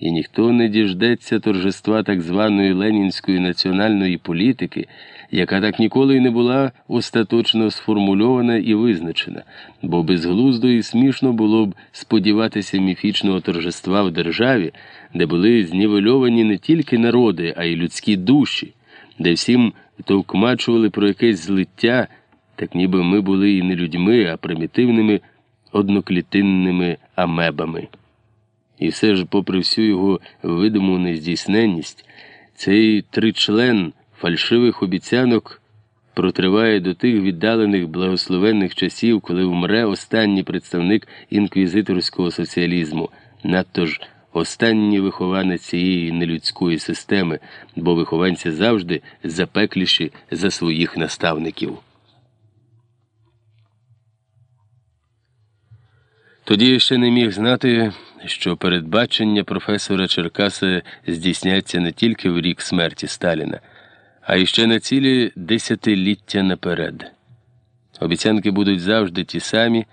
і ніхто не діждеться торжества так званої ленінської національної політики, яка так ніколи й не була остаточно сформульована і визначена, бо безглуздо і смішно було б сподіватися міфічного торжества в державі, де були знівельовані не тільки народи, а й людські душі, де всім товкмачували про якесь злиття, так ніби ми були і не людьми, а примітивними одноклітинними амебами. І все ж, попри всю його видиму нездійсненність, цей тричлен фальшивих обіцянок протриває до тих віддалених благословенних часів, коли вмре останній представник інквізиторського соціалізму, надто ж останній вихованець цієї нелюдської системи, бо вихованці завжди запекліші за своїх наставників. Тоді я ще не міг знати, що передбачення професора Черкаса здійсняться не тільки в рік смерті Сталіна, а й ще на цілі десятиліття наперед. Обіцянки будуть завжди ті самі,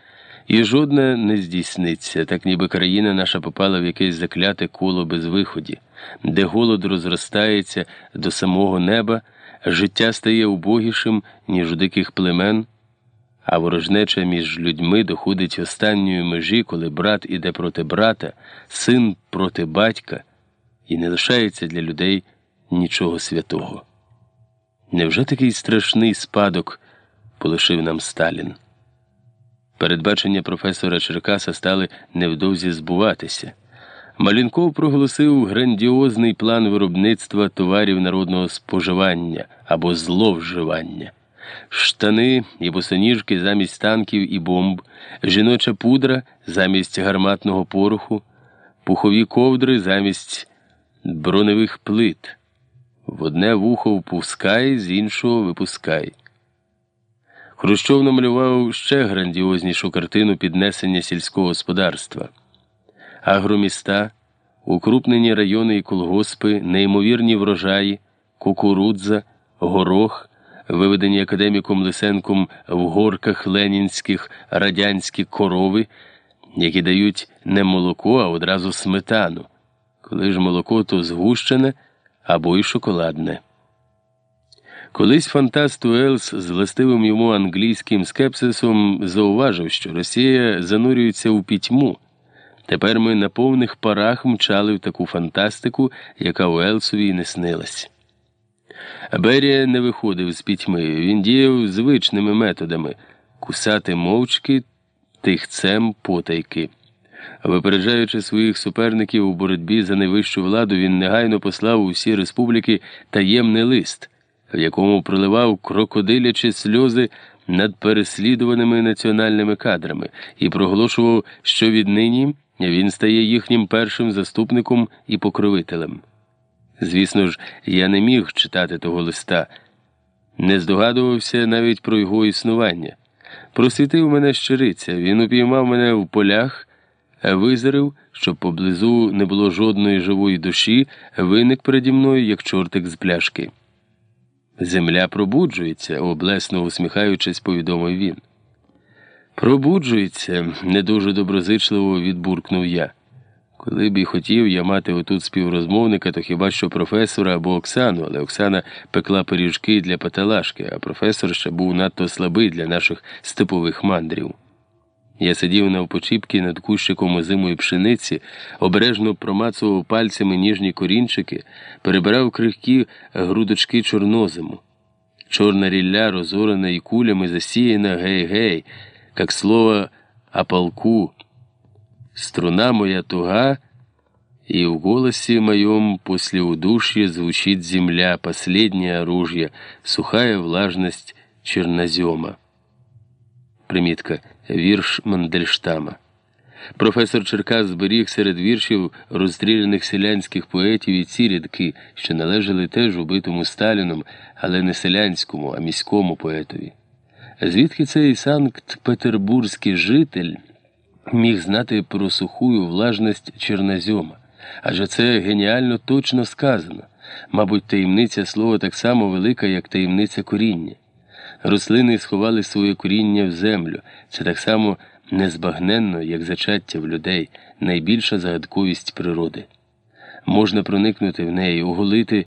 і жодна не здійсниться, так ніби країна наша попала в якесь закляте коло без виході, де голод розростається до самого неба, життя стає убогішим, ніж у диких племен а ворожнеча між людьми доходить останньої межі, коли брат іде проти брата, син проти батька, і не лишається для людей нічого святого. Невже такий страшний спадок полишив нам Сталін? Передбачення професора Черкаса стали невдовзі збуватися. Малінков проголосив грандіозний план виробництва товарів народного споживання або зловживання штани і босоніжки замість танків і бомб, жіноча пудра замість гарматного пороху, пухові ковдри замість броневих плит. В одне вухо впускай, з іншого випускай. Хрущов намалював ще грандіознішу картину піднесення сільського господарства, агроміста, укрупнені райони і колгоспи, неймовірні врожаї, кукурудза, горох виведені академіком Лисенком в горках ленінських радянські корови, які дають не молоко, а одразу сметану. Коли ж молоко, то згущене або й шоколадне. Колись фантаст Уелс з властивим йому англійським скепсисом зауважив, що Росія занурюється у пітьму. Тепер ми на повних парах мчали в таку фантастику, яка Уелсові не снилась. Берія не виходив з пітьми, він діяв звичними методами кусати мовчки тихцем потайки. Випереджаючи своїх суперників у боротьбі за найвищу владу, він негайно послав у всі республіки таємний лист, в якому проливав крокодилячі сльози над переслідуваними національними кадрами і проголошував, що віднині він стає їхнім першим заступником і покровителем. Звісно ж, я не міг читати того листа, не здогадувався навіть про його існування. Просвітив мене щириця, він упіймав мене в полях, визирив, щоб поблизу не було жодної живої душі, виник переді мною, як чортик з пляшки. Земля пробуджується, облесно усміхаючись, повідомив він. Пробуджується, не дуже доброзичливо відбуркнув я. Коли б і хотів я мати отут співрозмовника, то хіба що професора або Оксану, але Оксана пекла пиріжки для паталашки, а професор ще був надто слабий для наших степових мандрів. Я сидів навпочіпки над кущиком озимої пшениці, обережно промацував пальцями ніжні корінчики, перебирав крихкі грудочки чорнозиму. Чорна рілля розорена і кулями засіяна гей-гей, як слово о. Струна моя туга, и в голосе моем после удушья звучит земля, последнее оружие, сухая влажность чернозема. Примітка. Вірш Мандельштама. Професор Черкас зберіг серед віршів розстріляних селянських поетів і ці рядки, що належали теж убитому Сталіном, але не селянському, а міському поетові. Звідки цей Санкт Петербурзький житель? Міг знати про сухую влажність чорнозьома, адже це геніально точно сказано. Мабуть, таємниця слова так само велика, як таємниця коріння. Рослини сховали своє коріння в землю. Це так само незбагненно, як зачаття в людей, найбільша загадковість природи. можна проникнути в неї, оголити